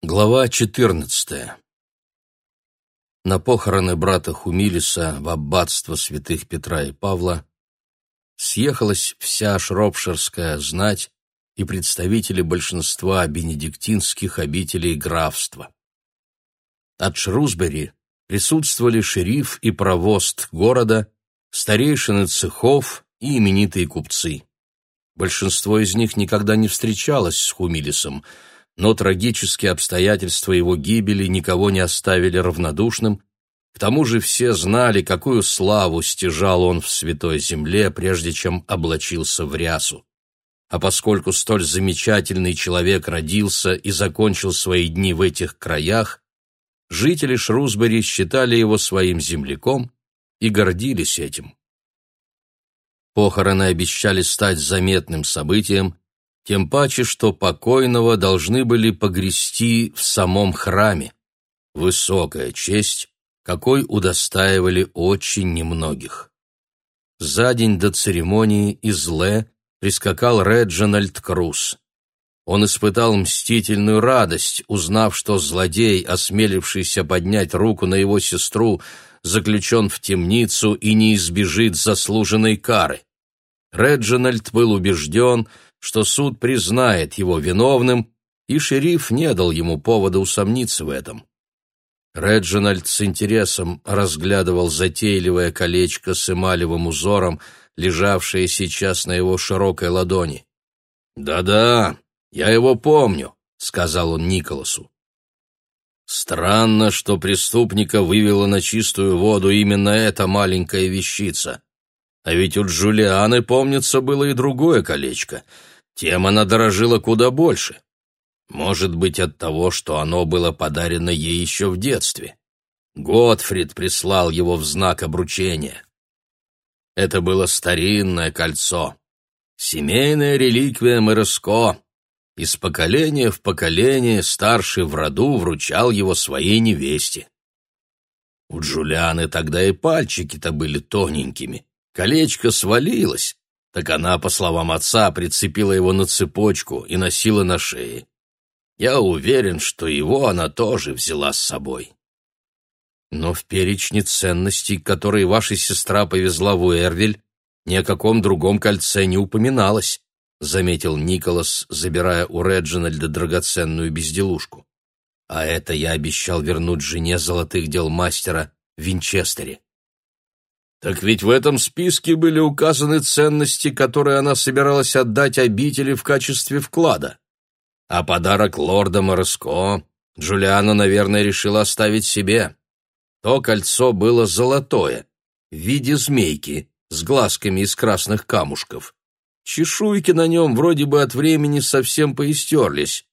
Глава 14. На похороны брата Хумилиса в аббатство святых Петра и Павла съехалась вся шропширская знать и представители большинства бенедиктинских обителей графства. От Шрусбери присутствовали шериф и провост города, старейшины цехов и именитые купцы. Большинство из них никогда не встречалось с Хумилисом – но трагические обстоятельства его гибели никого не оставили равнодушным, к тому же все знали, какую славу стяжал он в святой земле, прежде чем облачился в рясу. А поскольку столь замечательный человек родился и закончил свои дни в этих краях, жители Шрусбери считали его своим земляком и гордились этим. Похороны обещали стать заметным событием, тем паче, что покойного должны были погрести в самом храме. Высокая честь, какой удостаивали очень немногих. За день до церемонии из Ле прискакал Реджинальд Круз. Он испытал мстительную радость, узнав, что злодей, осмелившийся поднять руку на его сестру, заключен в темницу и не избежит заслуженной кары. Реджинальд был убежден, что суд признает его виновным, и шериф не дал ему повода усомниться в этом. Реджинальд с интересом разглядывал затейливое колечко с эмалевым узором, лежавшее сейчас на его широкой ладони. «Да-да, я его помню», — сказал он Николасу. «Странно, что преступника вывела на чистую воду именно эта маленькая вещица. А ведь у Джулианы, помнится, было и другое колечко — тем она дорожила куда больше. Может быть, от того, что оно было подарено ей еще в детстве. Готфрид прислал его в знак обручения. Это было старинное кольцо, семейная реликвия Мэроско. Из поколения в поколение старший в роду вручал его своей невесте. У Джулианы тогда и пальчики-то были тоненькими. Колечко свалилось, так она, по словам отца, прицепила его на цепочку и носила на шее. Я уверен, что его она тоже взяла с собой. Но в перечне ценностей, которые ваша сестра повезла в Уэрвиль, ни о каком другом кольце не упоминалось, заметил Николас, забирая у Реджинальда драгоценную безделушку. А это я обещал вернуть жене золотых дел мастера в Винчестере. Так ведь в этом списке были указаны ценности, которые она собиралась отдать обители в качестве вклада. А подарок лорда Мороско Джулиана, наверное, решила оставить себе. То кольцо было золотое, в виде змейки, с глазками из красных камушков. Чешуйки на нем вроде бы от времени совсем поистерлись.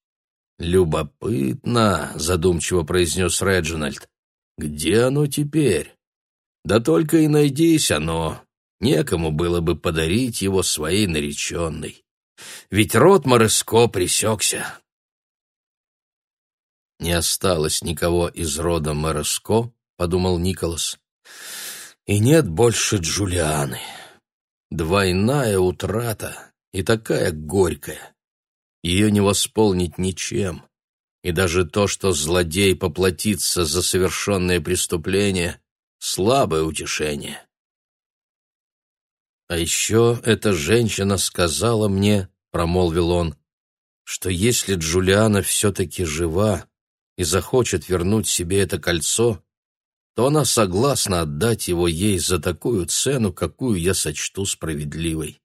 «Любопытно», — задумчиво произнес Реджинальд. «Где оно теперь?» Да только и найдись оно, некому было бы подарить его своей нареченной. Ведь род Мореско пресекся. «Не осталось никого из рода Мореско», — подумал Николас. «И нет больше Джулианы. Двойная утрата и такая горькая. Ее не восполнить ничем. И даже то, что злодей поплатится за совершенное преступление — слабое утешение. А еще эта женщина сказала мне, промолвил он, что если Джулиана все-таки жива и захочет вернуть себе это кольцо, то она согласна отдать его ей за такую цену, какую я сочту справедливой.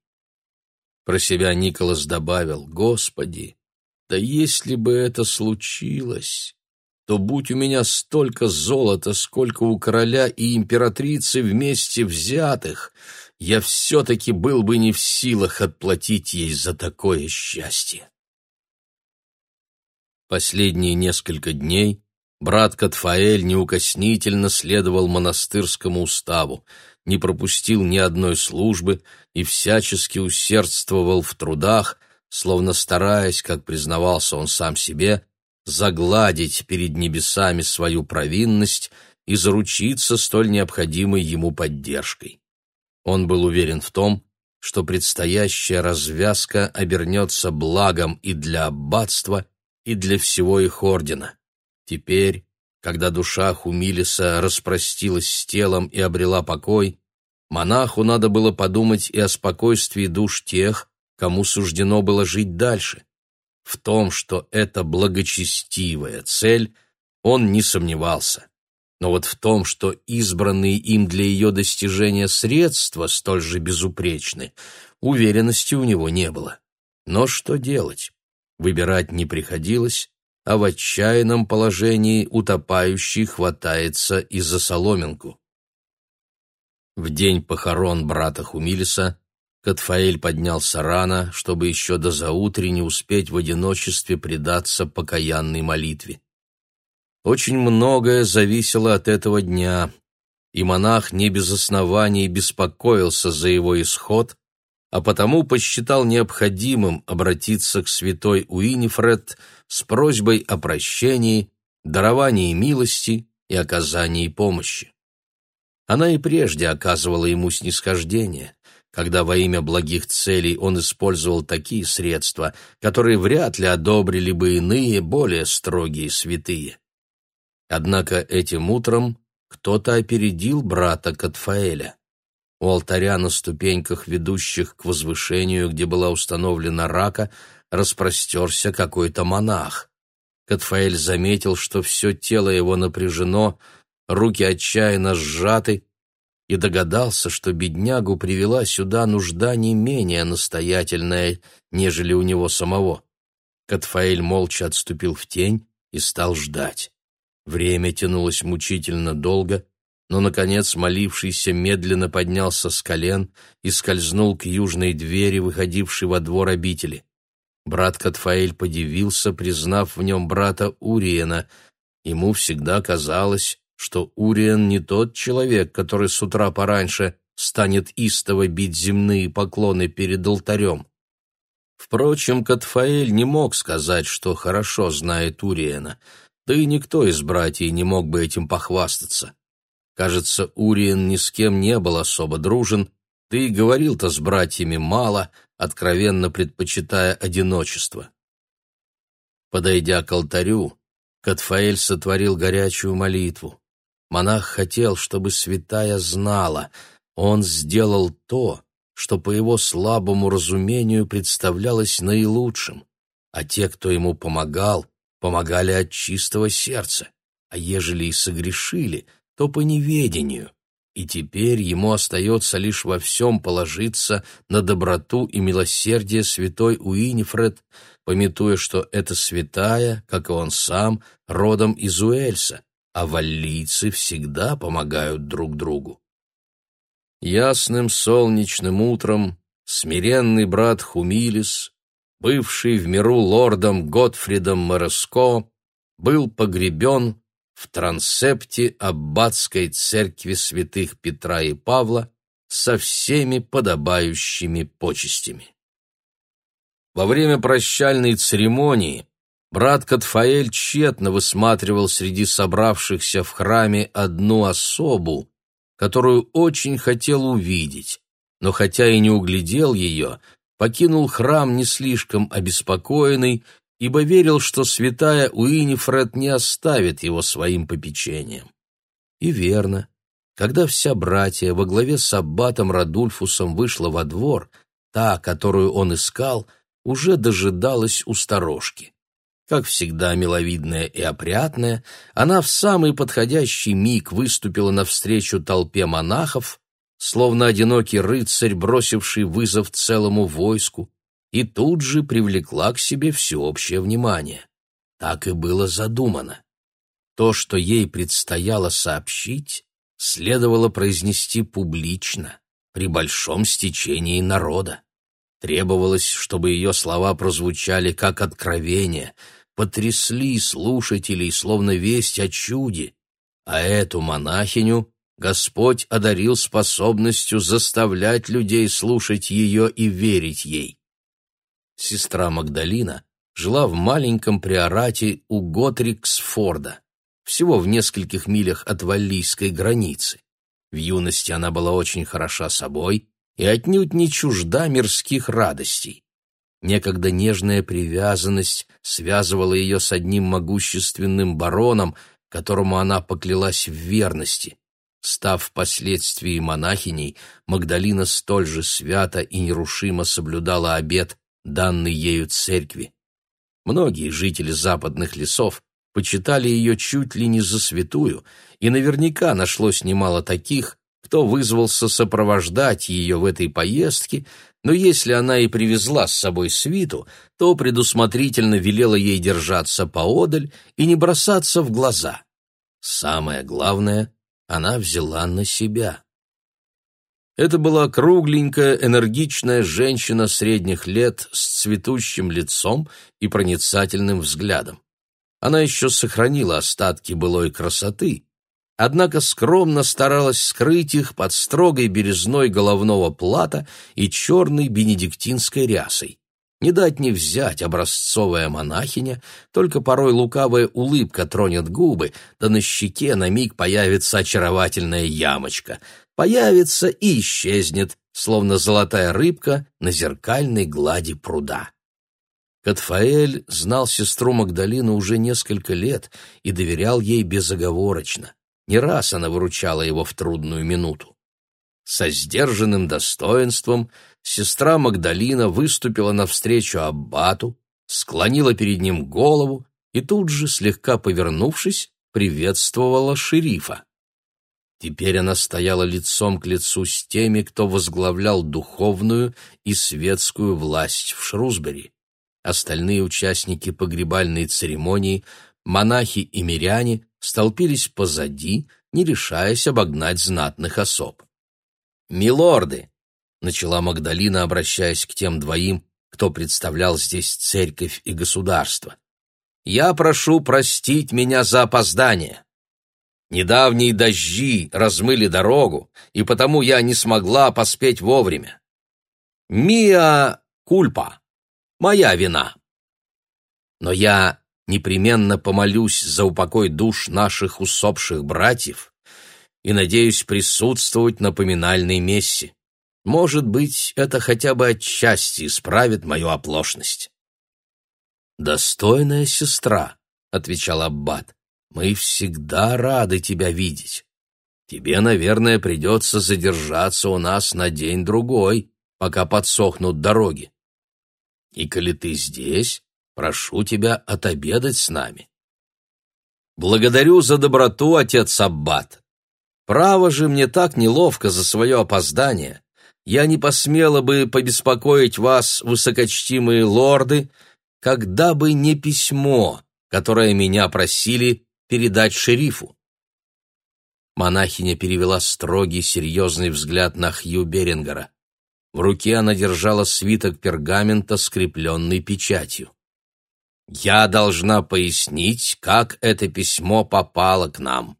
Про себя Николас добавил, «Господи, да если бы это случилось!» То будь у меня столько золота, сколько у короля и императрицы вместе взятых, я все-таки был бы не в силах отплатить ей за такое счастье. Последние несколько дней брат Катфаэль неукоснительно следовал монастырскому уставу, не пропустил ни одной службы и всячески усердствовал в трудах, словно стараясь, как признавался он сам себе, загладить перед небесами свою провинность и заручиться столь необходимой ему поддержкой. Он был уверен в том, что предстоящая развязка обернется благом и для аббатства, и для всего их ордена. Теперь, когда душа Хумилиса распростилась с телом и обрела покой, монаху надо было подумать и о спокойствии душ тех, кому суждено было жить дальше. В том, что это благочестивая цель, он не сомневался. Но вот в том, что избранные им для ее достижения средства столь же безупречны, уверенности у него не было. Но что делать? Выбирать не приходилось, а в отчаянном положении утопающий хватается и за соломинку. В день похорон брата Хумилиса Катфаэль поднялся рано, чтобы еще до заутри не успеть в одиночестве предаться покаянной молитве. Очень многое зависело от этого дня, и монах не без оснований беспокоился за его исход, а потому посчитал необходимым обратиться к святой Уинифред с просьбой о прощении, даровании милости и оказании помощи. Она и прежде оказывала ему снисхождение, когда во имя благих целей он использовал такие средства, которые вряд ли одобрили бы иные, более строгие святые. Однако этим утром кто-то опередил брата Катфаэля. У алтаря на ступеньках, ведущих к возвышению, где была установлена рака, распростерся какой-то монах. Катфаэль заметил, что все тело его напряжено, руки отчаянно сжаты, и догадался, что беднягу привела сюда нужда не менее настоятельная, нежели у него самого. Катфаэль молча отступил в тень и стал ждать. Время тянулось мучительно долго, но, наконец, молившийся медленно поднялся с колен и скользнул к южной двери, выходившей во двор обители. Брат Катфаэль подивился, признав в нем брата Уриена. Ему всегда казалось, что Уриен не тот человек, который с утра пораньше станет истово бить земные поклоны перед алтарем. Впрочем, Катфаэль не мог сказать, что хорошо знает Уриена, да и никто из братьев не мог бы этим похвастаться. Кажется, Уриен ни с кем не был особо дружен, да и говорил-то с братьями мало, откровенно предпочитая одиночество. Подойдя к алтарю, Катфаэль сотворил горячую молитву. Монах хотел, чтобы святая знала, он сделал то, что по его слабому разумению представлялось наилучшим, а те, кто ему помогал, помогали от чистого сердца, а ежели и согрешили — то по неведению, и теперь ему остается лишь во всем положиться на доброту и милосердие святой Уинифред, пометуя, что эта святая, как и он сам, родом из Уэльса, а валлийцы всегда помогают друг другу. Ясным солнечным утром смиренный брат Хумилис, бывший в миру лордом Готфридом Мороско, был погребен в трансепте аббатской церкви святых Петра и Павла со всеми подобающими почестями. Во время прощальной церемонии брат Катфаэль тщетно высматривал среди собравшихся в храме одну особу, которую очень хотел увидеть, но хотя и не углядел ее, покинул храм не слишком обеспокоенный ибо верил, что святая Уинифред не оставит его своим попечением. И верно, когда вся братья во главе с аббатом Радульфусом вышла во двор, та, которую он искал, уже дожидалась у сторожки. Как всегда миловидная и опрятная, она в самый подходящий миг выступила навстречу толпе монахов, словно одинокий рыцарь, бросивший вызов целому войску, и тут же привлекла к себе всеобщее внимание. Так и было задумано. То, что ей предстояло сообщить, следовало произнести публично, при большом стечении народа. Требовалось, чтобы ее слова прозвучали как откровение, потрясли слушателей, словно весть о чуде, а эту монахиню Господь одарил способностью заставлять людей слушать ее и верить ей сестра Магдалина, жила в маленьком приорате у Готриксфорда, всего в нескольких милях от валлийской границы. В юности она была очень хороша собой и отнюдь не чужда мирских радостей. Некогда нежная привязанность связывала ее с одним могущественным бароном, которому она поклялась в верности. Став впоследствии монахиней, Магдалина столь же свято и нерушимо соблюдала обет, данный ею церкви. Многие жители западных лесов почитали ее чуть ли не за святую, и наверняка нашлось немало таких, кто вызвался сопровождать ее в этой поездке, но если она и привезла с собой свиту, то предусмотрительно велела ей держаться поодаль и не бросаться в глаза. Самое главное, она взяла на себя. Это была кругленькая, энергичная женщина средних лет с цветущим лицом и проницательным взглядом. Она еще сохранила остатки былой красоты, однако скромно старалась скрыть их под строгой березной головного плата и черной бенедиктинской рясой. Не дать не взять образцовая монахиня, только порой лукавая улыбка тронет губы, да на щеке на миг появится очаровательная ямочка. Появится и исчезнет, словно золотая рыбка на зеркальной глади пруда. Катфаэль знал сестру Магдалину уже несколько лет и доверял ей безоговорочно. Не раз она выручала его в трудную минуту. Со сдержанным достоинством сестра Магдалина выступила навстречу аббату, склонила перед ним голову и тут же, слегка повернувшись, приветствовала шерифа. Теперь она стояла лицом к лицу с теми, кто возглавлял духовную и светскую власть в Шрусбери. Остальные участники погребальной церемонии, монахи и миряне, столпились позади, не решаясь обогнать знатных особ. «Милорды!» — начала Магдалина, обращаясь к тем двоим, кто представлял здесь церковь и государство. «Я прошу простить меня за опоздание. Недавние дожди размыли дорогу, и потому я не смогла поспеть вовремя. Миа кульпа, моя вина. Но я непременно помолюсь за упокой душ наших усопших братьев и надеюсь присутствовать на поминальной мессе. Может быть, это хотя бы отчасти исправит мою оплошность. «Достойная сестра», — отвечал Аббат, — «мы всегда рады тебя видеть. Тебе, наверное, придется задержаться у нас на день-другой, пока подсохнут дороги. И коли ты здесь, Прошу тебя отобедать с нами. Благодарю за доброту, отец Аббат. Право же мне так неловко за свое опоздание. Я не посмела бы побеспокоить вас, высокочтимые лорды, когда бы не письмо, которое меня просили передать шерифу. Монахиня перевела строгий, серьезный взгляд на Хью Берингера. В руке она держала свиток пергамента, скрепленный печатью. Я должна пояснить, как это письмо попало к нам.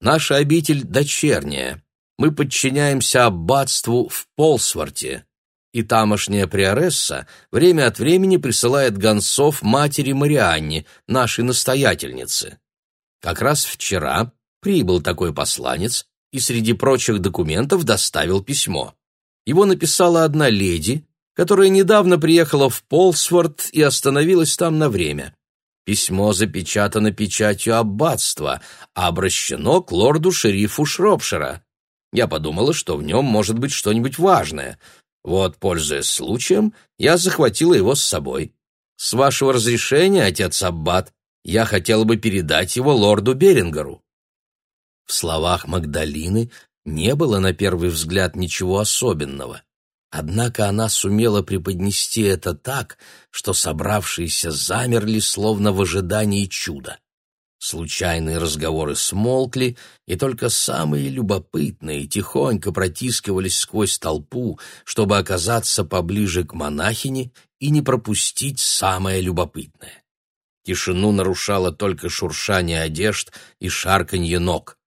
Наша обитель дочерняя. Мы подчиняемся аббатству в Полсворте, и тамошняя приоресса время от времени присылает гонцов матери Марианне, нашей настоятельнице. Как раз вчера прибыл такой посланец и среди прочих документов доставил письмо. Его написала одна леди, которая недавно приехала в Полсворт и остановилась там на время. Письмо запечатано печатью аббатства, а обращено к лорду-шерифу Шропшира. Я подумала, что в нем может быть что-нибудь важное. Вот, пользуясь случаем, я захватила его с собой. С вашего разрешения, отец Аббат, я хотела бы передать его лорду Берингеру. В словах Магдалины не было на первый взгляд ничего особенного. Однако она сумела преподнести это так, что собравшиеся замерли, словно в ожидании чуда. Случайные разговоры смолкли, и только самые любопытные тихонько протискивались сквозь толпу, чтобы оказаться поближе к монахине и не пропустить самое любопытное. Тишину нарушало только шуршание одежд и шарканье ног.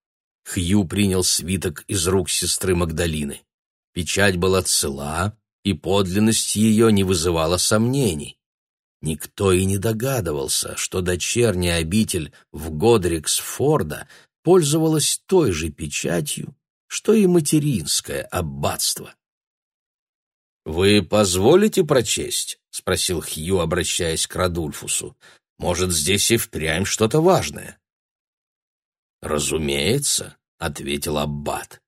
Хью принял свиток из рук сестры Магдалины. Печать была цела, и подлинность ее не вызывала сомнений. Никто и не догадывался, что дочерняя обитель в Годрикс-Форда пользовалась той же печатью, что и материнское аббатство. «Вы позволите прочесть?» — спросил Хью, обращаясь к Радульфусу. «Может, здесь и впрямь что-то важное?» «Разумеется», — ответил Аббат.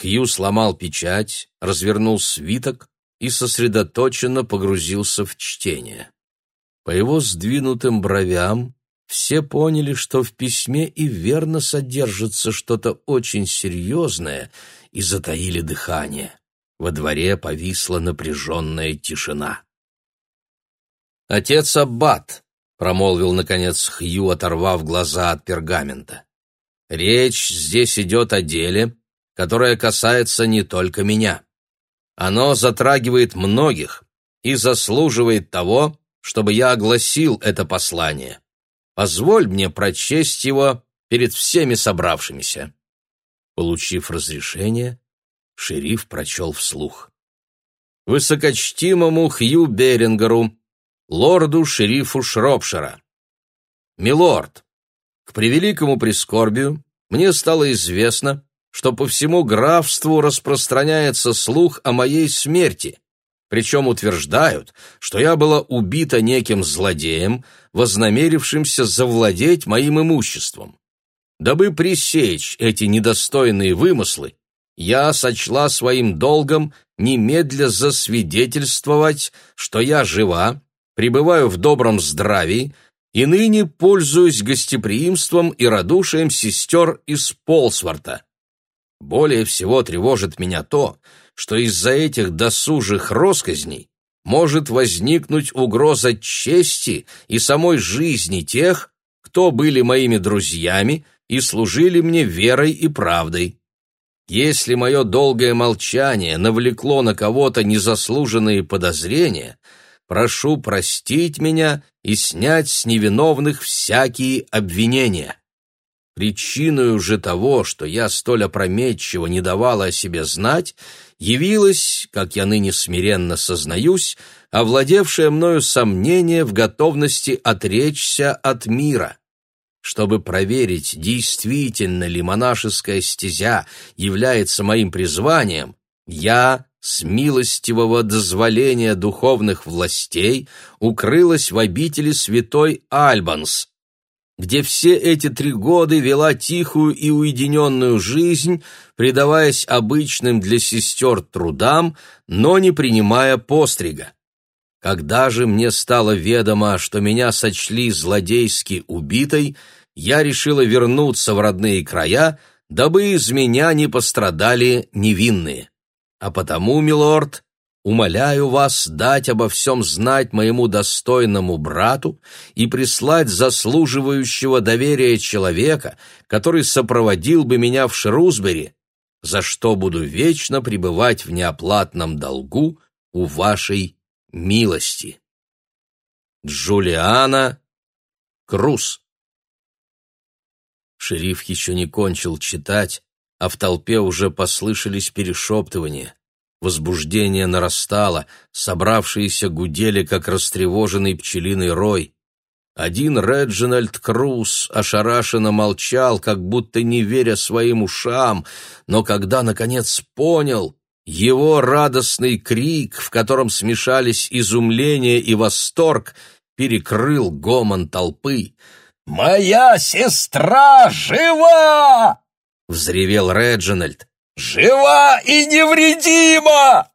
Хью сломал печать, развернул свиток и сосредоточенно погрузился в чтение. По его сдвинутым бровям все поняли, что в письме и верно содержится что-то очень серьезное, и затаили дыхание. Во дворе повисла напряженная тишина. «Отец Аббат», — промолвил, наконец, Хью, оторвав глаза от пергамента, — «речь здесь идет о деле, которое касается не только меня. Оно затрагивает многих и заслуживает того, чтобы я огласил это послание. Позволь мне прочесть его перед всеми собравшимися». Получив разрешение, шериф прочел вслух. «Высокочтимому Хью Берингеру, лорду-шерифу Шропшира. Милорд, к превеликому прискорбию мне стало известно, что по всему графству распространяется слух о моей смерти, причем утверждают, что я была убита неким злодеем, вознамерившимся завладеть моим имуществом. Дабы пресечь эти недостойные вымыслы, я сочла своим долгом немедля засвидетельствовать, что я жива, пребываю в добром здравии и ныне пользуюсь гостеприимством и радушием сестер из Полсворта. Более всего тревожит меня то, что из-за этих досужих росказней может возникнуть угроза чести и самой жизни тех, кто были моими друзьями и служили мне верой и правдой. Если мое долгое молчание навлекло на кого-то незаслуженные подозрения, прошу простить меня и снять с невиновных всякие обвинения. Причиной же того, что я столь опрометчиво не давала о себе знать, явилось, как я ныне смиренно сознаюсь, овладевшее мною сомнение в готовности отречься от мира. Чтобы проверить, действительно ли монашеская стезя является моим призванием, я, с милостивого дозволения духовных властей, укрылась в обители святой Альбанс, где все эти три года вела тихую и уединенную жизнь, предаваясь обычным для сестер трудам, но не принимая пострига. Когда же мне стало ведомо, что меня сочли злодейски убитой, я решила вернуться в родные края, дабы из меня не пострадали невинные. А потому, милорд, умоляю вас дать обо всем знать моему достойному брату и прислать заслуживающего доверия человека, который сопроводил бы меня в Шрусбери, за что буду вечно пребывать в неоплатном долгу у вашей милости. Джулиана Круз Шериф еще не кончил читать, а в толпе уже послышались перешептывания. Возбуждение нарастало, собравшиеся гудели, как растревоженный пчелиный рой. Один Реджинальд Круз ошарашенно молчал, как будто не веря своим ушам, но когда, наконец, понял, его радостный крик, в котором смешались изумление и восторг, перекрыл гомон толпы. «Моя сестра жива!» — взревел Реджинальд. «Жива и невредима!»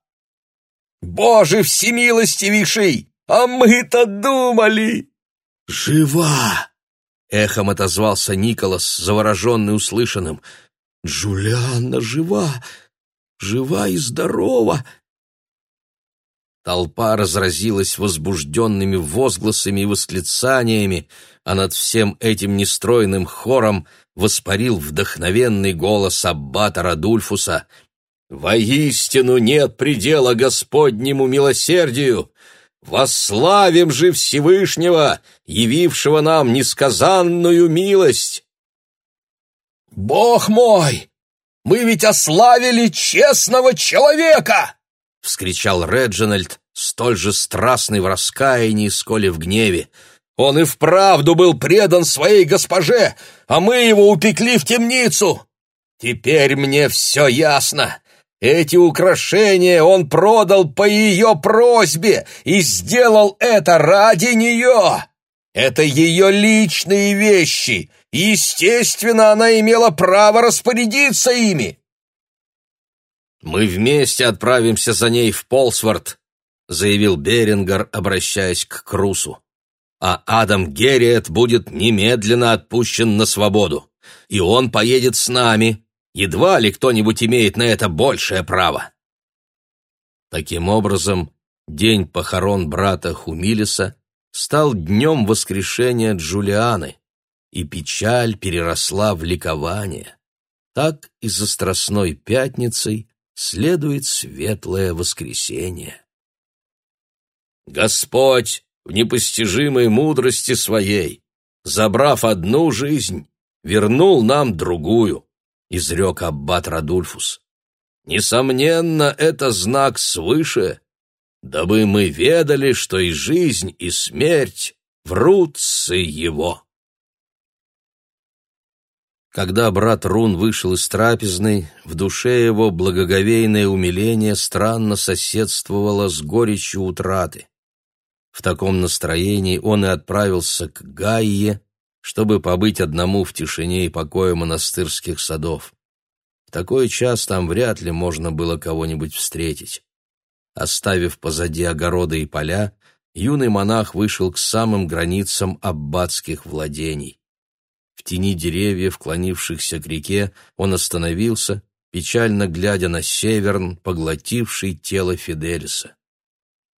«Боже всемилостивейший! А мы-то думали!» «Жива!» — эхом отозвался Николас, завороженный услышанным. «Джулианна жива! Жива и здорова!» Толпа разразилась возбужденными возгласами и восклицаниями, а над всем этим нестройным хором воспарил вдохновенный голос аббата Радульфуса. «Воистину нет предела Господнему милосердию! Восславим же Всевышнего, явившего нам несказанную милость!» «Бог мой! Мы ведь ославили честного человека!» — вскричал Реджинальд, столь же страстный в раскаянии, сколь и в гневе. Он и вправду был предан своей госпоже, а мы его упекли в темницу. Теперь мне все ясно. Эти украшения он продал по ее просьбе и сделал это ради нее. Это ее личные вещи. Естественно, она имела право распорядиться ими. «Мы вместе отправимся за ней в Полсворт», — заявил Берингер, обращаясь к Крусу. «А Адам Герриет будет немедленно отпущен на свободу, и он поедет с нами. Едва ли кто-нибудь имеет на это большее право». Таким образом, день похорон брата Хумилиса стал днем воскрешения Джулианы, и печаль переросла в ликование. Так и за Страстной Пятницей следует Светлое Воскресенье. Господь в непостижимой мудрости своей, забрав одну жизнь, вернул нам другую, изрек аббат Радульфус. Несомненно, это знак свыше, дабы мы ведали, что и жизнь, и смерть врут с его. Когда брат Рун вышел из трапезной, в душе его благоговейное умиление странно соседствовало с горечью утраты. В таком настроении он и отправился к Гайе, чтобы побыть одному в тишине и покое монастырских садов. В такой час там вряд ли можно было кого-нибудь встретить. Оставив позади огороды и поля, юный монах вышел к самым границам аббатских владений. В тени деревьев, клонившихся к реке, он остановился, печально глядя на северн, поглотивший тело Фиделиса.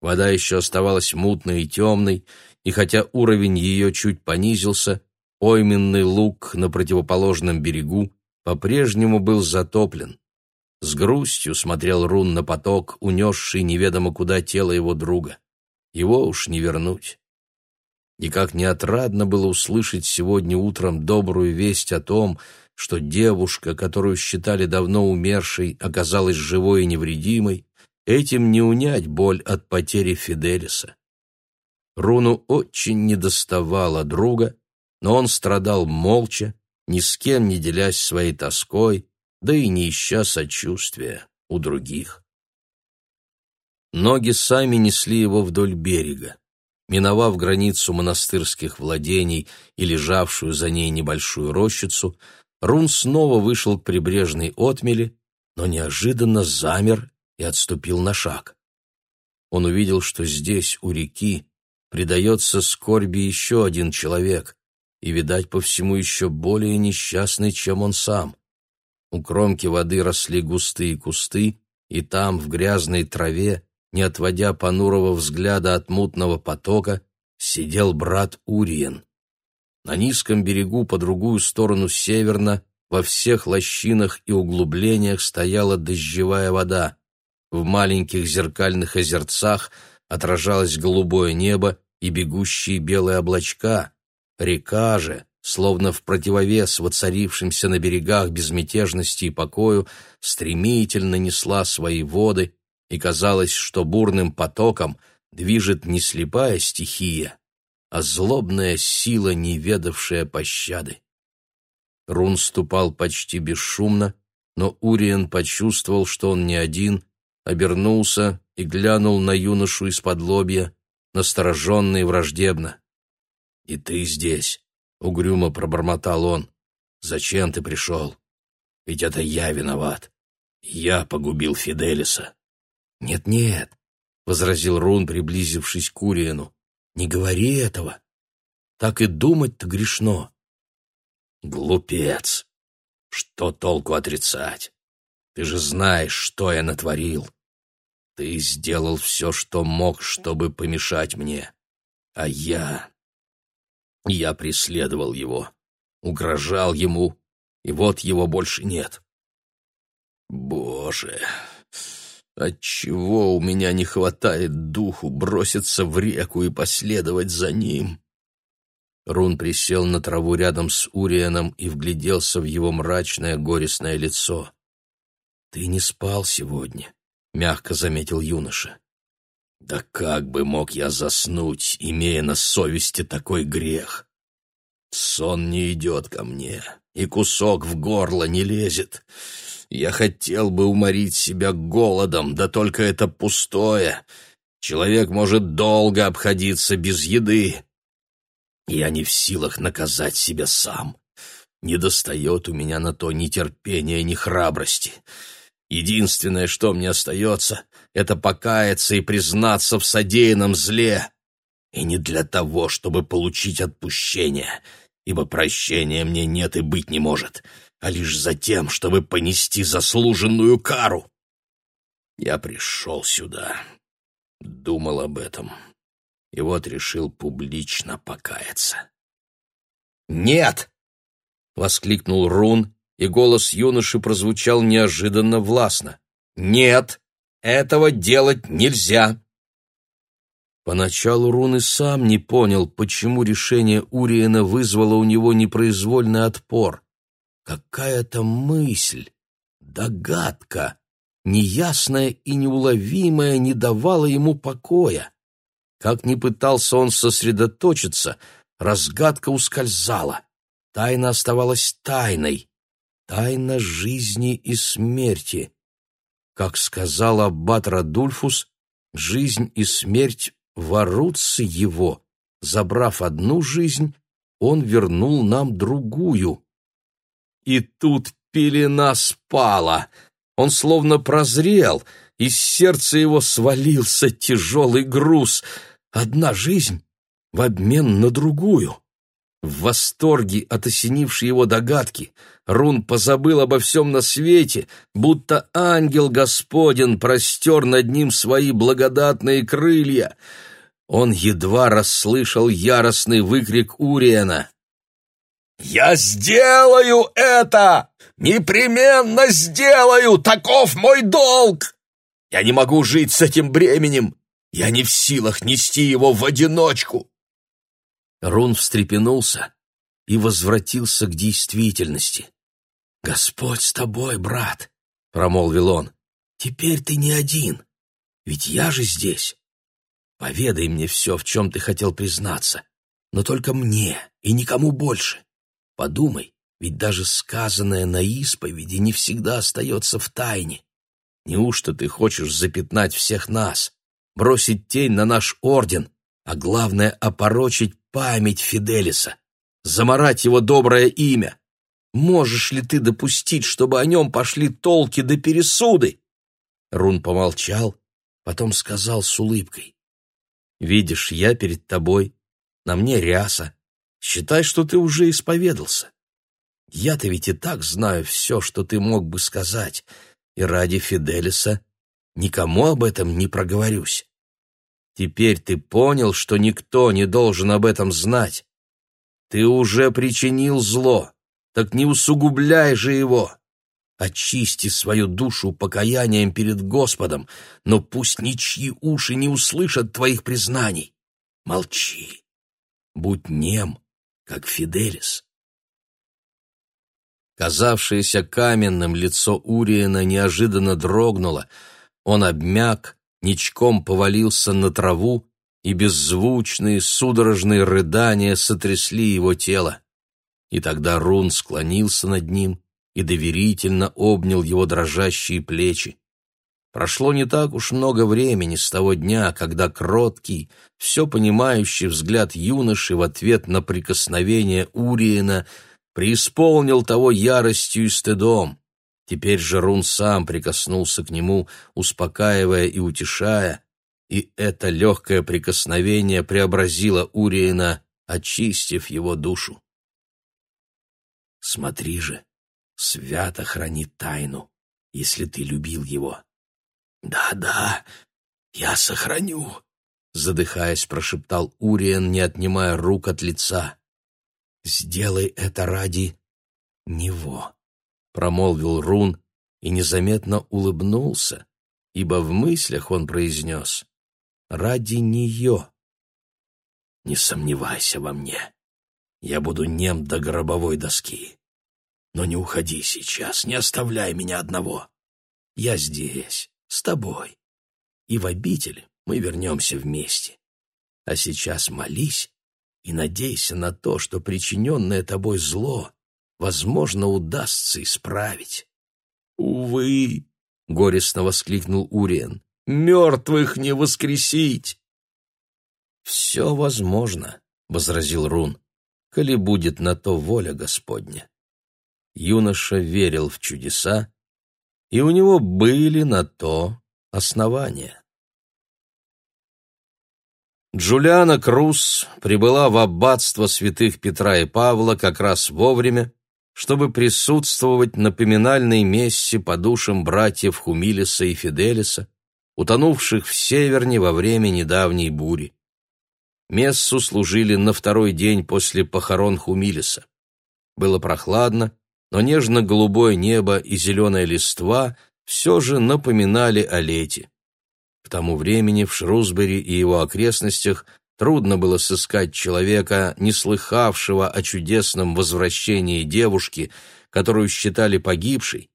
Вода еще оставалась мутной и темной, и хотя уровень ее чуть понизился, ойменный луг на противоположном берегу по-прежнему был затоплен. С грустью смотрел Рун на поток, унесший неведомо куда тело его друга. Его уж не вернуть. И как неотрадно было услышать сегодня утром добрую весть о том, что девушка, которую считали давно умершей, оказалась живой и невредимой, этим не унять боль от потери Фиделиса. Руну очень недоставало друга, но он страдал молча, ни с кем не делясь своей тоской, да и не ища сочувствия у других. Ноги сами несли его вдоль берега. Миновав границу монастырских владений и лежавшую за ней небольшую рощицу, Рун снова вышел к прибрежной отмели, но неожиданно замер и отступил на шаг. Он увидел, что здесь, у реки, предается скорби еще один человек, и, видать, по всему еще более несчастный, чем он сам. У кромки воды росли густые кусты, и там, в грязной траве, не отводя понурого взгляда от мутного потока, сидел брат Уриен. На низком берегу по другую сторону северно во всех лощинах и углублениях стояла дождевая вода. В маленьких зеркальных озерцах отражалось голубое небо и бегущие белые облачка. Река же, словно в противовес воцарившимся на берегах безмятежности и покою, стремительно несла свои воды, и казалось, что бурным потоком движет не слепая стихия, а злобная сила, не ведавшая пощады. Рун ступал почти бесшумно, но Уриен почувствовал, что он не один, обернулся и глянул на юношу из-под лобья, настороженно и враждебно. «И ты здесь», — угрюмо пробормотал он. «Зачем ты пришел? Ведь это я виноват. Я погубил Фиделиса». «Нет-нет», — возразил Рун, приблизившись к Уриену, — «не говори этого. Так и думать-то грешно». «Глупец! Что толку отрицать? Ты же знаешь, что я натворил. Ты сделал все, что мог, чтобы помешать мне. А я... Я преследовал его, угрожал ему, и вот его больше нет. Боже, отчего у меня не хватает духу броситься в реку и последовать за ним? Рун присел на траву рядом с Урианом и вгляделся в его мрачное горестное лицо. «Ты не спал сегодня», — мягко заметил юноша. Да как бы мог я заснуть, имея на совести такой грех? Сон не идет ко мне, и кусок в горло не лезет. Я хотел бы уморить себя голодом, да только это пустое. Человек может долго обходиться без еды. Я не в силах наказать себя сам. Не достает у меня на то ни терпения, ни храбрости. Единственное, что мне остается, это покаяться и признаться в содеянном зле. И не для того, чтобы получить отпущение, ибо прощения мне нет и быть не может, а лишь за тем, чтобы понести заслуженную кару. Я пришел сюда, думал об этом, и вот решил публично покаяться. «Нет!» — воскликнул Рун, и голос юноши прозвучал неожиданно властно. «Нет, этого делать нельзя!» Поначалу Рун и сам не понял, почему решение Уриена вызвало у него непроизвольный отпор. Какая-то мысль, догадка, неясная и неуловимая, не давала ему покоя. Как ни пытался он сосредоточиться, разгадка ускользала. Тайна оставалась тайной. Тайна жизни и смерти. Как сказал аббат Радульфус, жизнь и смерть ворутся его. Забрав одну жизнь, он вернул нам другую. И тут пелена спала. Он словно прозрел, из сердца его свалился тяжелый груз. Одна жизнь в обмен на другую. В восторге от осенившей его догадки Рун позабыл обо всем на свете, будто ангел Господен простер над ним свои благодатные крылья. Он едва расслышал яростный выкрик Уриена. «Я сделаю это! Непременно сделаю! Таков мой долг! Я не могу жить с этим бременем! Я не в силах нести его в одиночку!» Рун встрепенулся и возвратился к действительности. «Господь с тобой, брат!» — промолвил он. «Теперь ты не один, ведь я же здесь. Поведай мне все, в чем ты хотел признаться, но только мне и никому больше. Подумай, ведь даже сказанное на исповеди не всегда остается в тайне. Неужто ты хочешь запятнать всех нас, бросить тень на наш орден, а главное — опорочить память Фиделиса, заморать его доброе имя? Можешь ли ты допустить, чтобы о нем пошли толки до да пересуды?» Рун помолчал, потом сказал с улыбкой. «Видишь, я перед тобой, на мне ряса, Считай, что ты уже исповедался. Я-то ведь и так знаю все, что ты мог бы сказать, и ради Фиделиса никому об этом не проговорюсь. Теперь ты понял, что никто не должен об этом знать. Ты уже причинил зло, так не усугубляй же его. Очисти свою душу покаянием перед Господом, но пусть ничьи уши не услышат твоих признаний. Молчи, будь нем, как Фиделис. Казавшееся каменным лицо Уриена неожиданно дрогнуло, он обмяк, ничком повалился на траву, и беззвучные судорожные рыдания сотрясли его тело. И тогда Рун склонился над ним и доверительно обнял его дрожащие плечи. Прошло не так уж много времени с того дня, когда кроткий, все понимающий взгляд юноши в ответ на прикосновение Уриена преисполнил того яростью и стыдом. Теперь же Рун сам прикоснулся к нему, успокаивая и утешая, и это легкое прикосновение преобразило Уриена, очистив его душу. «Смотри же, свято храни тайну, если ты любил его», «Да-да, я сохраню», — задыхаясь, прошептал Уриен, не отнимая рук от лица. «Сделай это ради него», — промолвил Рун и незаметно улыбнулся, ибо в мыслях он произнес «ради нее». «Не сомневайся во мне, я буду нем до гробовой доски. Но не уходи сейчас, не оставляй меня одного. Я здесь, с тобой. И в обители мы вернемся вместе. А сейчас молись и надейся на то, что причиненное тобой зло, возможно, удастся исправить. «Увы!» — горестно воскликнул Уриен. «Мертвых не воскресить!» «Все возможно», — возразил Рун, — «коли будет на то воля Господня». Юноша верил в чудеса, и у него были на то основания. Джулиана Круз прибыла в аббатство святых Петра и Павла как раз вовремя, чтобы присутствовать на поминальной мессе по душам братьев Хумилиса и Фиделиса, утонувших в Северне во время недавней бури. Мессу служили на второй день после похорон Хумилиса. Было прохладно, но нежно-голубое небо и зеленая листва все же напоминали о лете. К тому времени в Шрусбери и его окрестностях трудно было сыскать человека, не слыхавшего о чудесном возвращении девушки, которую считали погибшей,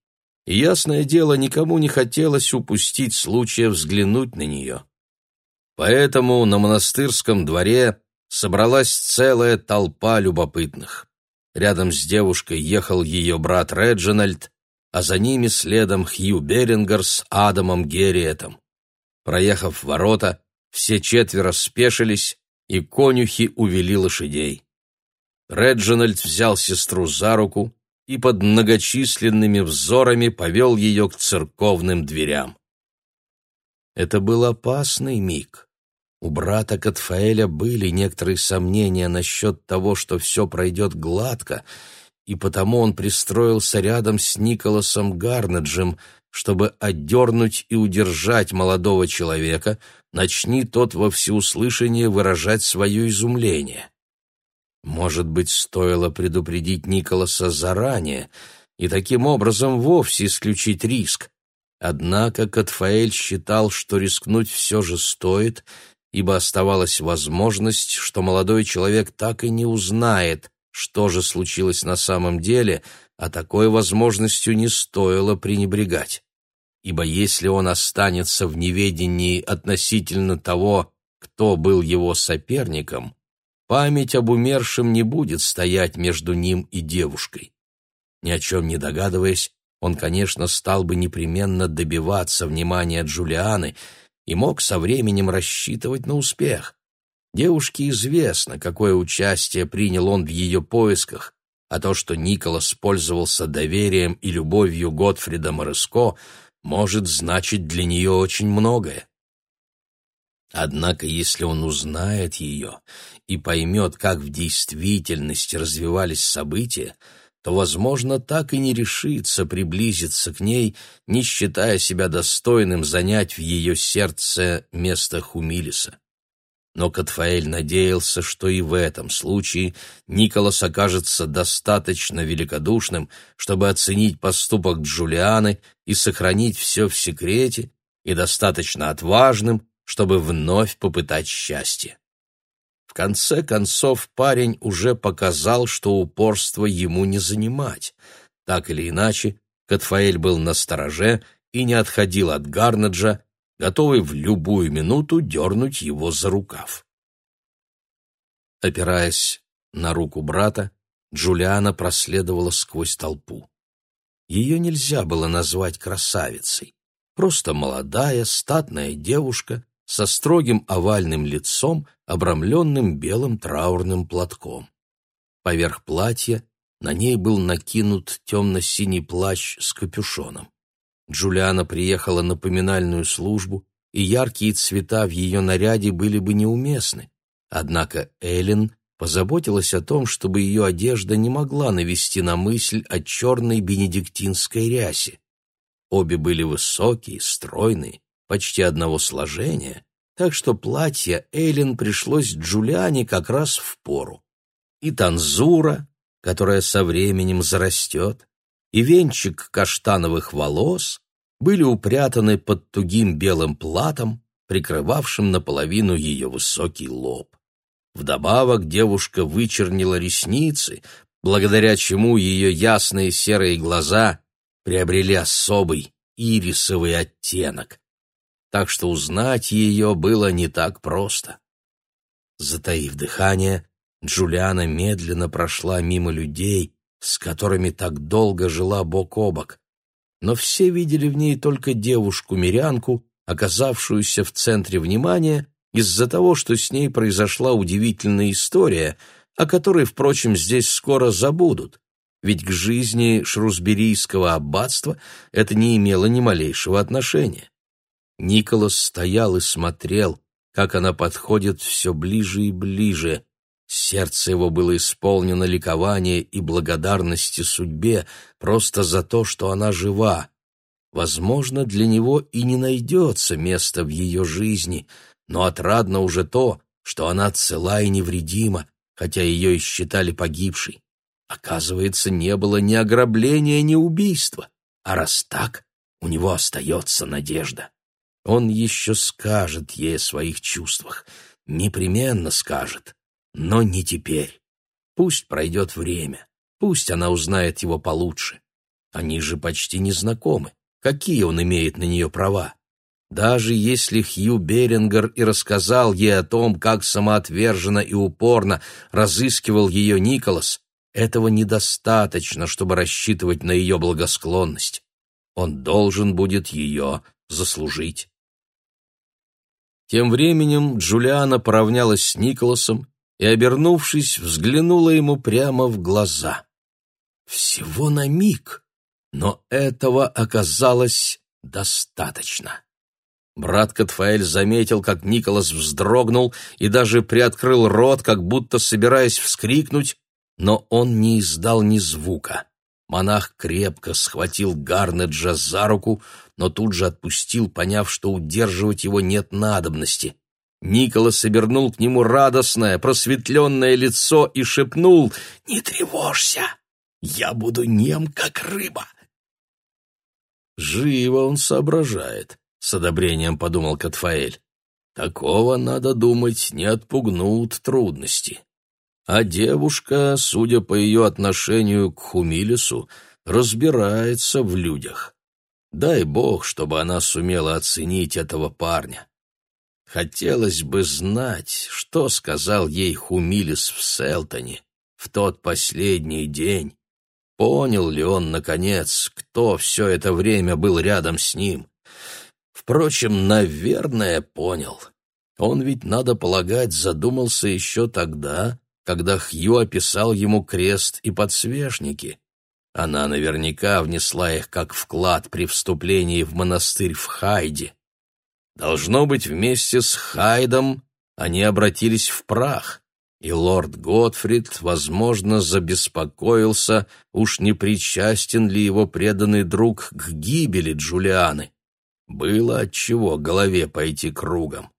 и, ясное дело, никому не хотелось упустить случая взглянуть на нее. Поэтому на монастырском дворе собралась целая толпа любопытных. Рядом с девушкой ехал ее брат Реджинальд, а за ними следом Хью Берингер с Адамом Герриетом. Проехав ворота, все четверо спешились, и конюхи увели лошадей. Реджинальд взял сестру за руку и под многочисленными взорами повел ее к церковным дверям. Это был опасный миг. У брата Катфаэля были некоторые сомнения насчет того, что все пройдет гладко, и потому он пристроился рядом с Николасом Гарнеджем, чтобы отдернуть и удержать молодого человека, начни тот во всеуслышание выражать свое изумление. Может быть, стоило предупредить Николаса заранее и таким образом вовсе исключить риск. Однако Катфаэль считал, что рискнуть все же стоит, ибо оставалась возможность, что молодой человек так и не узнает, что же случилось на самом деле, а такой возможностью не стоило пренебрегать. Ибо если он останется в неведении относительно того, кто был его соперником, память об умершем не будет стоять между ним и девушкой. Ни о чем не догадываясь, он, конечно, стал бы непременно добиваться внимания Джулианы и мог со временем рассчитывать на успех. Девушке известно, какое участие принял он в ее поисках, а то, что Николас пользовался доверием и любовью Готфрида Мореско, может значить для нее очень многое. Однако, если он узнает ее и поймет, как в действительности развивались события, то, возможно, так и не решится приблизиться к ней, не считая себя достойным занять в ее сердце место Хумилиса. Но Катфаэль надеялся, что и в этом случае Николас окажется достаточно великодушным, чтобы оценить поступок Джулианы и сохранить все в секрете, и достаточно отважным, чтобы вновь попытать счастье. В конце концов парень уже показал, что упорство ему не занимать. Так или иначе, Катфаэль был на стороже и не отходил от Гарнаджа, готовый в любую минуту дернуть его за рукав. Опираясь на руку брата, Джулиана проследовала сквозь толпу. Ее нельзя было назвать красавицей. Просто молодая, статная девушка со строгим овальным лицом, обрамленным белым траурным платком. Поверх платья на ней был накинут темно-синий плащ с капюшоном. Джулиана приехала на поминальную службу, и яркие цвета в ее наряде были бы неуместны. Однако Эллен позаботилась о том, чтобы ее одежда не могла навести на мысль о черной бенедиктинской рясе. Обе были высокие, стройные, почти одного сложения, так что платье Эллен пришлось Джулиане как раз в пору. И танзура, которая со временем зарастет, и венчик каштановых волос были упрятаны под тугим белым платом, прикрывавшим наполовину ее высокий лоб. Вдобавок девушка вычернила ресницы, благодаря чему ее ясные серые глаза приобрели особый ирисовый оттенок, так что узнать ее было не так просто. Затаив дыхание, Джулиана медленно прошла мимо людей, с которыми так долго жила бок о бок. но все видели в ней только девушку-мирянку, оказавшуюся в центре внимания из-за того, что с ней произошла удивительная история, о которой, впрочем, здесь скоро забудут, ведь к жизни шрусберийского аббатства это не имело ни малейшего отношения. Николас стоял и смотрел, как она подходит все ближе и ближе. Сердце его было исполнено ликования и благодарности судьбе просто за то, что она жива. Возможно, для него и не найдется места в ее жизни, но отрадно уже то, что она цела и невредима, хотя ее и считали погибшей. Оказывается, не было ни ограбления, ни убийства. А раз так, у него остается надежда. Он еще скажет ей о своих чувствах, непременно скажет, но не теперь. Пусть пройдет время, пусть она узнает его получше. Они же почти не знакомы. Какие он имеет на нее права? Даже если Хью Берингер и рассказал ей о том, как самоотверженно и упорно разыскивал ее Николас, этого недостаточно, чтобы рассчитывать на ее благосклонность. Он должен будет ее заслужить. Тем временем Джулиана поравнялась с Николасом и, обернувшись, взглянула ему прямо в глаза. Всего на миг, но этого оказалось достаточно. Брат Катфаэль заметил, как Николас вздрогнул и даже приоткрыл рот, как будто собираясь вскрикнуть, но он не издал ни звука. Монах крепко схватил Гарнеджа за руку, но тут же отпустил, поняв, что удерживать его нет надобности. Николас обернул к нему радостное, просветленное лицо и шепнул «Не тревожься, я буду нем, как рыба». «Живо он соображает», — с одобрением подумал Катфаэль. «Такого, надо думать, не отпугнут трудности». А девушка, судя по ее отношению к Хумилису, разбирается в людях. Дай бог, чтобы она сумела оценить этого парня. Хотелось бы знать, что сказал ей Хумилис в Селтоне в тот последний день. Понял ли он, наконец, кто все это время был рядом с ним? Впрочем, наверное, понял. Он ведь, надо полагать, задумался еще тогда, когда Хью описал ему крест и подсвечники. Она наверняка внесла их как вклад при вступлении в монастырь в Хайде. Должно быть, вместе с Хайдом они обратились в прах, и лорд Готфрид, возможно, забеспокоился, уж не причастен ли его преданный друг к гибели Джулианы. Было отчего голове пойти кругом.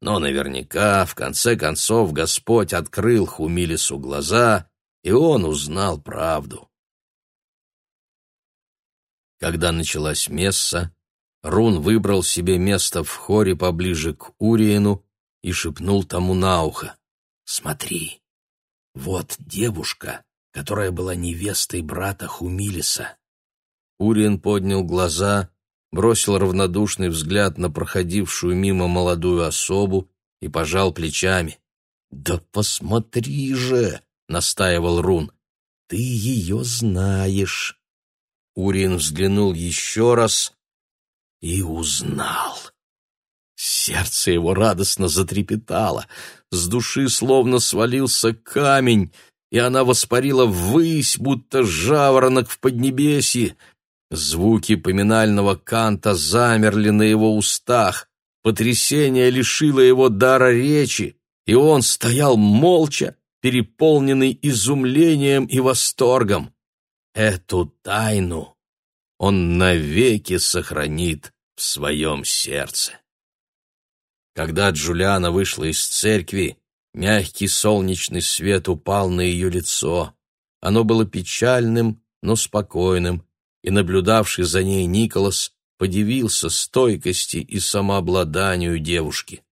Но наверняка, в конце концов, Господь открыл Хумилису глаза, и он узнал правду. Когда началась месса, Рун выбрал себе место в хоре поближе к Уриену и шепнул тому на ухо. «Смотри, вот девушка, которая была невестой брата Хумилиса». Уриен поднял глаза бросил равнодушный взгляд на проходившую мимо молодую особу и пожал плечами. «Да посмотри же!» — настаивал Рун. «Ты ее знаешь!» Урин взглянул еще раз и узнал. Сердце его радостно затрепетало, с души словно свалился камень, и она воспарила ввысь, будто жаворонок в поднебесье, Звуки поминального канта замерли на его устах, потрясение лишило его дара речи, и он стоял молча, переполненный изумлением и восторгом. Эту тайну он навеки сохранит в своем сердце. Когда Джулиана вышла из церкви, мягкий солнечный свет упал на ее лицо. Оно было печальным, но спокойным, и наблюдавший за ней Николас подивился стойкости и самообладанию девушки.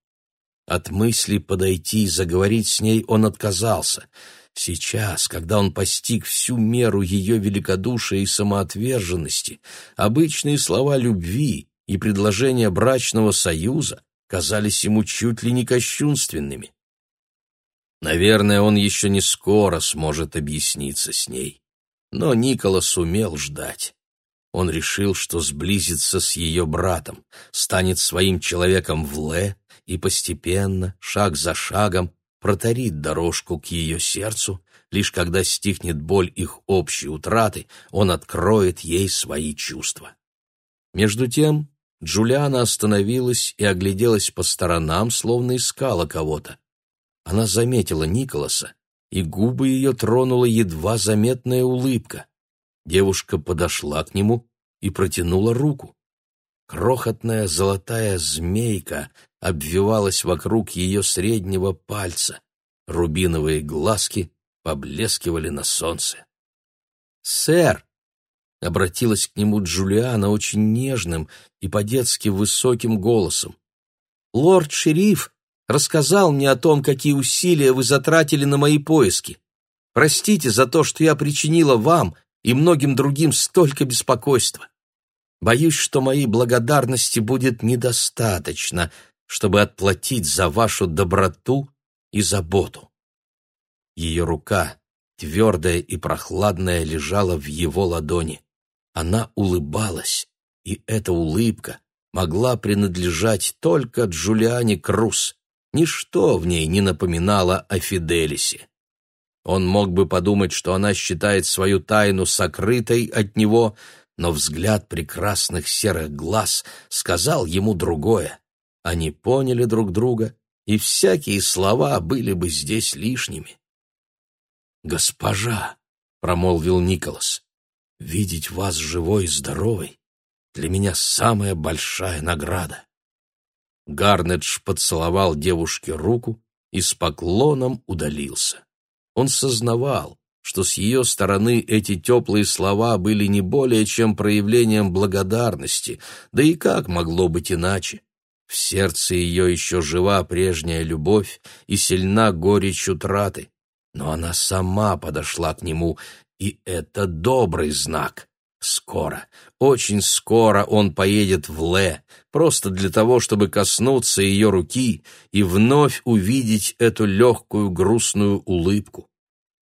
От мысли подойти и заговорить с ней он отказался. Сейчас, когда он постиг всю меру ее великодушия и самоотверженности, обычные слова любви и предложения брачного союза казались ему чуть ли не кощунственными. Наверное, он еще не скоро сможет объясниться с ней. Но Николас умел ждать. Он решил, что сблизится с ее братом, станет своим человеком в Ле и постепенно, шаг за шагом, протарит дорожку к ее сердцу, лишь когда стихнет боль их общей утраты, он откроет ей свои чувства. Между тем Джулиана остановилась и огляделась по сторонам, словно искала кого-то. Она заметила Николаса, и губы ее тронула едва заметная улыбка. Девушка подошла к нему и протянула руку. Крохотная золотая змейка обвивалась вокруг ее среднего пальца. Рубиновые глазки поблескивали на солнце. «Сэр!» — обратилась к нему Джулиана очень нежным и по-детски высоким голосом. «Лорд-шериф рассказал мне о том, какие усилия вы затратили на мои поиски. Простите за то, что я причинила вам и многим другим столько беспокойства. Боюсь, что моей благодарности будет недостаточно, чтобы отплатить за вашу доброту и заботу. Ее рука, твердая и прохладная, лежала в его ладони. Она улыбалась, и эта улыбка могла принадлежать только Джулиане Круз. Ничто в ней не напоминало о Фиделисе. Он мог бы подумать, что она считает свою тайну сокрытой от него, но взгляд прекрасных серых глаз сказал ему другое. Они поняли друг друга, и всякие слова были бы здесь лишними. «Госпожа», — промолвил Николас, — «видеть вас живой и здоровой для меня самая большая награда». Гарнедж поцеловал девушке руку и с поклоном удалился. Он сознавал, что с ее стороны эти теплые слова были не более чем проявлением благодарности, да и как могло быть иначе? В сердце ее еще жива прежняя любовь и сильна горечь утраты, но она сама подошла к нему, и это добрый знак. Скоро, очень скоро он поедет в Ле, просто для того, чтобы коснуться ее руки и вновь увидеть эту легкую грустную улыбку.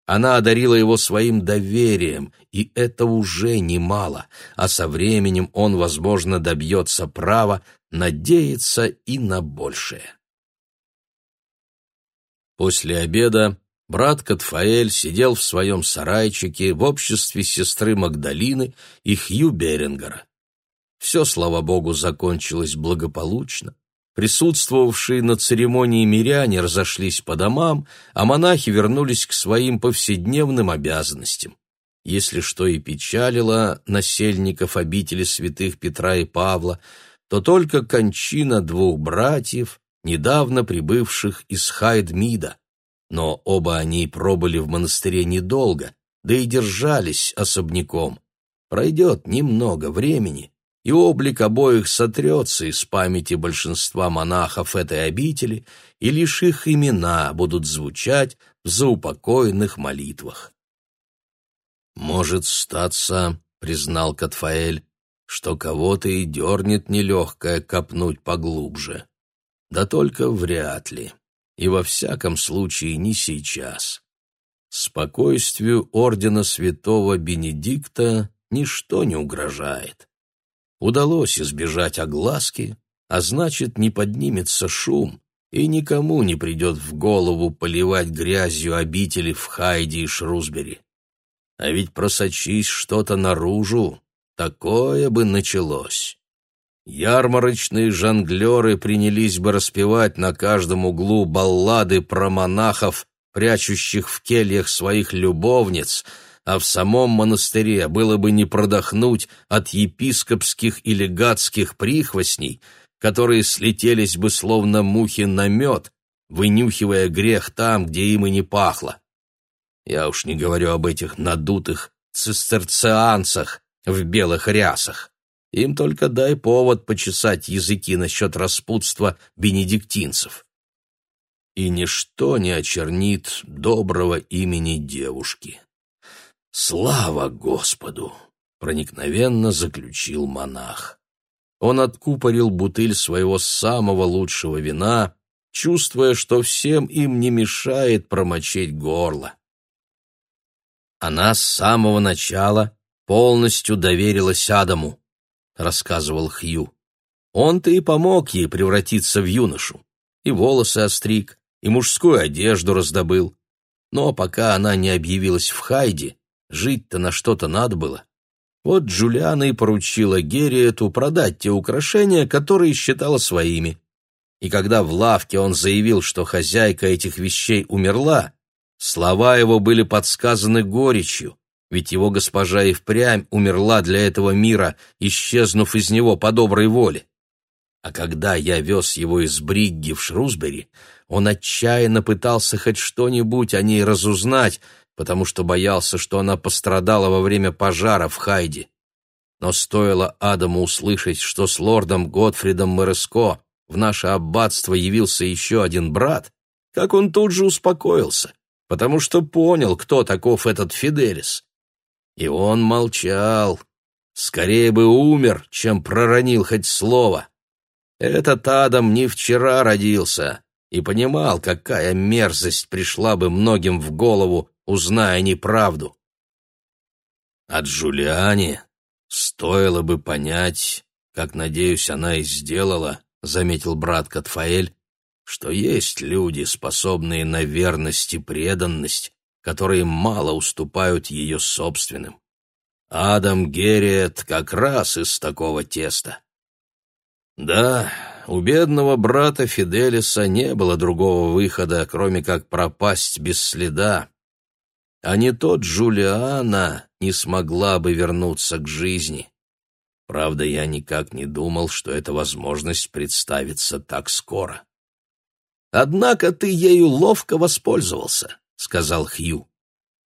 Она одарила его своим доверием, и это уже немало, а со временем он, возможно, добьется права надеяться и на большее. После обеда брат Катфаэль сидел в своем сарайчике в обществе сестры Магдалины и Хью Берингера. Все, слава богу, закончилось благополучно. Присутствовавшие на церемонии миряне разошлись по домам, а монахи вернулись к своим повседневным обязанностям. Если что и печалило насельников обители святых Петра и Павла, то только кончина двух братьев, недавно прибывших из Хайдмида но оба они пробыли в монастыре недолго, да и держались особняком. Пройдет немного времени, и облик обоих сотрется из памяти большинства монахов этой обители, и лишь их имена будут звучать в заупокойных молитвах. «Может статься, — признал Катфаэль, — что кого-то и дернет нелегкое копнуть поглубже. Да только вряд ли и во всяком случае не сейчас. Спокойствию ордена святого Бенедикта ничто не угрожает. Удалось избежать огласки, а значит, не поднимется шум, и никому не придет в голову поливать грязью обители в Хайде и Шрусбери. А ведь просочись что-то наружу, такое бы началось. Ярмарочные жонглеры принялись бы распевать на каждом углу баллады про монахов, прячущих в кельях своих любовниц, а в самом монастыре было бы не продохнуть от епископских и легатских прихвостней, которые слетелись бы словно мухи на мед, вынюхивая грех там, где им и не пахло. Я уж не говорю об этих надутых цистерцианцах в белых рясах. Им только дай повод почесать языки насчет распутства бенедиктинцев. И ничто не очернит доброго имени девушки. «Слава Господу!» — проникновенно заключил монах. Он откупорил бутыль своего самого лучшего вина, чувствуя, что всем им не мешает промочить горло. Она с самого начала полностью доверилась Адаму, рассказывал Хью. Он-то и помог ей превратиться в юношу. И волосы остриг, и мужскую одежду раздобыл. Но пока она не объявилась в Хайде, жить-то на что-то надо было. Вот Джулиана и поручила Герриету продать те украшения, которые считала своими. И когда в лавке он заявил, что хозяйка этих вещей умерла, слова его были подсказаны горечью, ведь его госпожа и впрямь умерла для этого мира, исчезнув из него по доброй воле. А когда я вез его из Бригги в Шрусбери, он отчаянно пытался хоть что-нибудь о ней разузнать, потому что боялся, что она пострадала во время пожара в Хайде. Но стоило Адаму услышать, что с лордом Готфридом Мореско в наше аббатство явился еще один брат, как он тут же успокоился, потому что понял, кто таков этот Фиделис. И он молчал, скорее бы умер, чем проронил хоть слово. Этот Адам не вчера родился и понимал, какая мерзость пришла бы многим в голову, узная неправду. От Джулиане стоило бы понять, как, надеюсь, она и сделала, заметил брат Катфаэль, что есть люди, способные на верность и преданность, которые мало уступают ее собственным. Адам Герриет как раз из такого теста. Да, у бедного брата Фиделиса не было другого выхода, кроме как пропасть без следа, а не тот Джулиана не смогла бы вернуться к жизни. Правда, я никак не думал, что эта возможность представится так скоро. «Однако ты ею ловко воспользовался», — сказал Хью.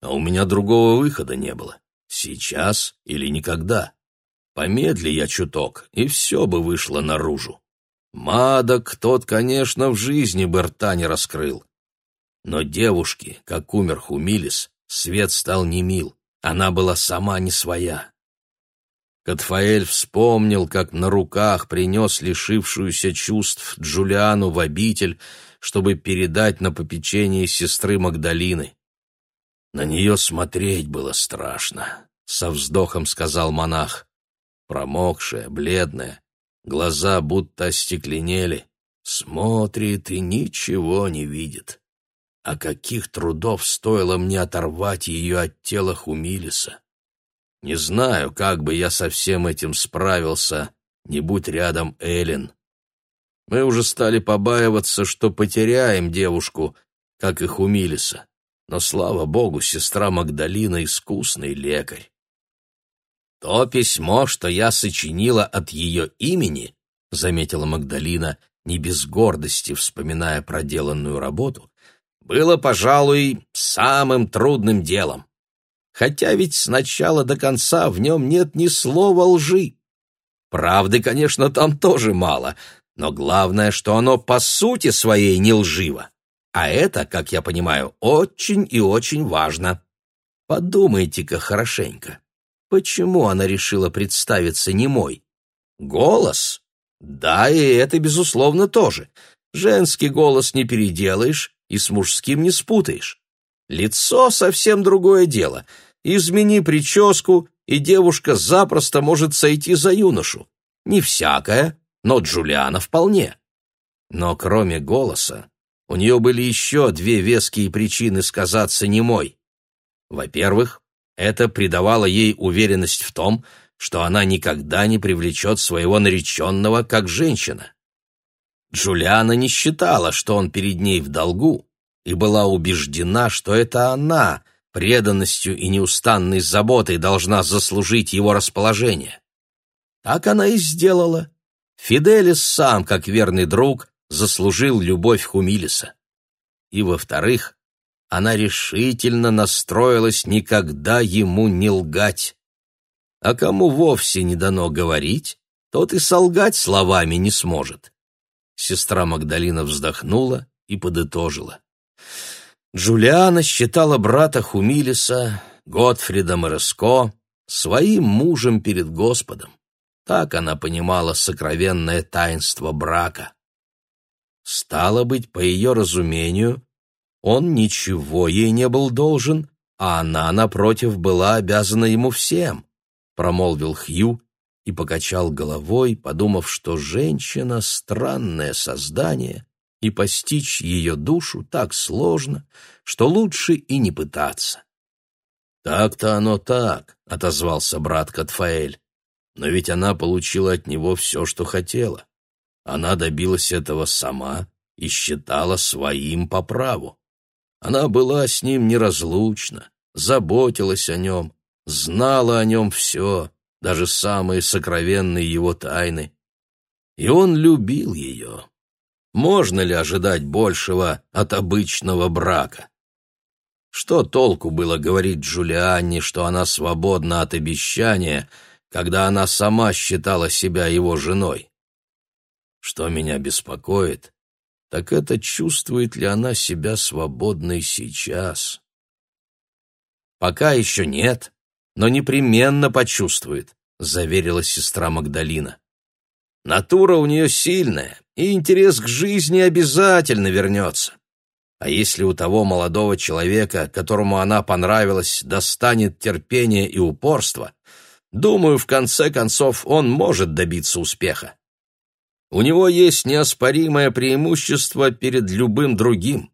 «А у меня другого выхода не было. Сейчас или никогда. Помедли я чуток, и все бы вышло наружу. Мадок тот, конечно, в жизни бы рта не раскрыл. Но девушке, как умер Хумилис, Свет стал немил, она была сама не своя. Катфаэль вспомнил, как на руках принес лишившуюся чувств Джулиану в обитель, чтобы передать на попечение сестры Магдалины. На нее смотреть было страшно, — со вздохом сказал монах. Промокшая, бледная, глаза будто остекленели, смотрит и ничего не видит. А каких трудов стоило мне оторвать ее от тела Хумилиса? Не знаю, как бы я со всем этим справился, не будь рядом Эллен. Мы уже стали побаиваться, что потеряем девушку, как и Хумилиса. Но, слава богу, сестра Магдалина — искусный лекарь. «То письмо, что я сочинила от ее имени», — заметила Магдалина, не без гордости вспоминая проделанную работу, было, пожалуй, самым трудным делом. Хотя ведь с начала до конца в нем нет ни слова лжи. Правды, конечно, там тоже мало, но главное, что оно по сути своей не лживо. А это, как я понимаю, очень и очень важно. Подумайте-ка хорошенько. Почему она решила представиться немой? Голос? Да, и это, безусловно, тоже. Женский голос не переделаешь, и с мужским не спутаешь. Лицо совсем другое дело. Измени прическу, и девушка запросто может сойти за юношу. Не всякая, но Джулиана вполне. Но кроме голоса, у нее были еще две веские причины сказаться немой. Во-первых, это придавало ей уверенность в том, что она никогда не привлечет своего нареченного как женщина. Джулиана не считала, что он перед ней в долгу, и была убеждена, что это она преданностью и неустанной заботой должна заслужить его расположение. Так она и сделала. Фиделис сам, как верный друг, заслужил любовь Хумилиса. И, во-вторых, она решительно настроилась никогда ему не лгать. А кому вовсе не дано говорить, тот и солгать словами не сможет. Сестра Магдалина вздохнула и подытожила. Джулиана считала брата Хумилиса, Готфрида Мореско, своим мужем перед Господом. Так она понимала сокровенное таинство брака. Стало быть, по ее разумению, он ничего ей не был должен, а она, напротив, была обязана ему всем. промолвил Хью и покачал головой, подумав, что женщина — странное создание, и постичь ее душу так сложно, что лучше и не пытаться. «Так-то оно так», — отозвался брат Катфаэль. «Но ведь она получила от него все, что хотела. Она добилась этого сама и считала своим по праву. Она была с ним неразлучна, заботилась о нем, знала о нем все, даже самые сокровенные его тайны. И он любил ее. Можно ли ожидать большего от обычного брака? Что толку было говорить Джулианне, что она свободна от обещания, когда она сама считала себя его женой? Что меня беспокоит, так это чувствует ли она себя свободной сейчас. «Пока еще нет, но непременно почувствует», — заверила сестра Магдалина. «Натура у нее сильная, и интерес к жизни обязательно вернется. А если у того молодого человека, которому она понравилась, достанет терпение и упорство, думаю, в конце концов он может добиться успеха. У него есть неоспоримое преимущество перед любым другим.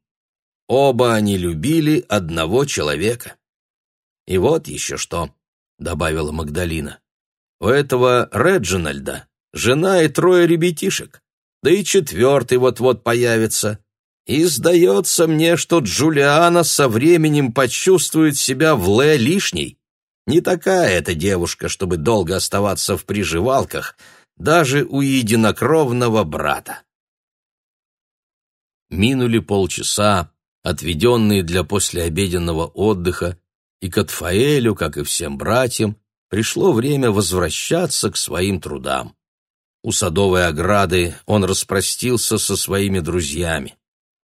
Оба они любили одного человека. И вот еще что, — добавила Магдалина. У этого Реджинальда жена и трое ребятишек, да и четвертый вот-вот появится. И сдается мне, что Джулиана со временем почувствует себя в Ле лишней. Не такая эта девушка, чтобы долго оставаться в приживалках — даже у единокровного брата. Минули полчаса, отведенные для послеобеденного отдыха, и Катфаэлю, как и всем братьям, пришло время возвращаться к своим трудам. У садовой ограды он распростился со своими друзьями.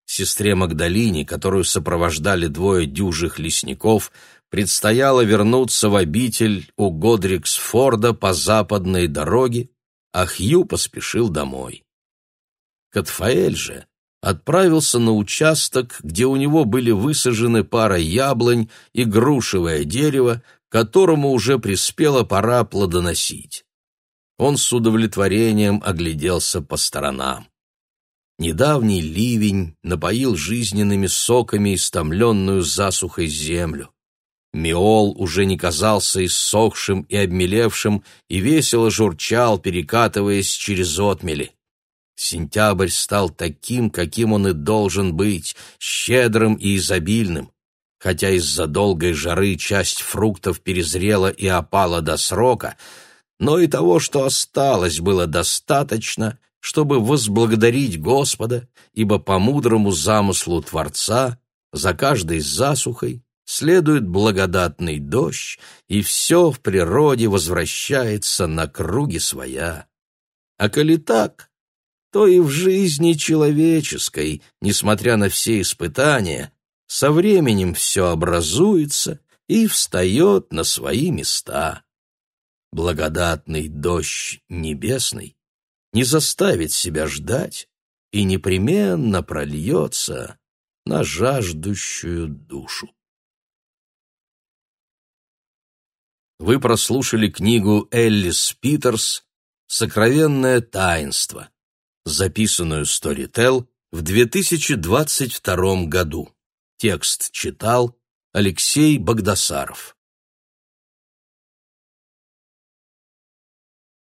Сестре Магдалине, которую сопровождали двое дюжих лесников, предстояло вернуться в обитель у Годриксфорда по западной дороге, а Хью поспешил домой. Катфаэль же отправился на участок, где у него были высажены пара яблонь и грушевое дерево, которому уже приспела пора плодоносить. Он с удовлетворением огляделся по сторонам. Недавний ливень напоил жизненными соками истомленную засухой землю. Миол уже не казался иссохшим и обмелевшим и весело журчал, перекатываясь через отмели. Сентябрь стал таким, каким он и должен быть, щедрым и изобильным. Хотя из-за долгой жары часть фруктов перезрела и опала до срока, но и того, что осталось, было достаточно, чтобы возблагодарить Господа, ибо по мудрому замыслу Творца за каждой засухой следует благодатный дождь, и все в природе возвращается на круги своя. А коли так, то и в жизни человеческой, несмотря на все испытания, со временем все образуется и встает на свои места. Благодатный дождь небесный не заставит себя ждать и непременно прольется на жаждущую душу. Вы прослушали книгу Эллис Питерс «Сокровенное таинство», записанную Storytel в 2022 году. Текст читал Алексей Богдасаров.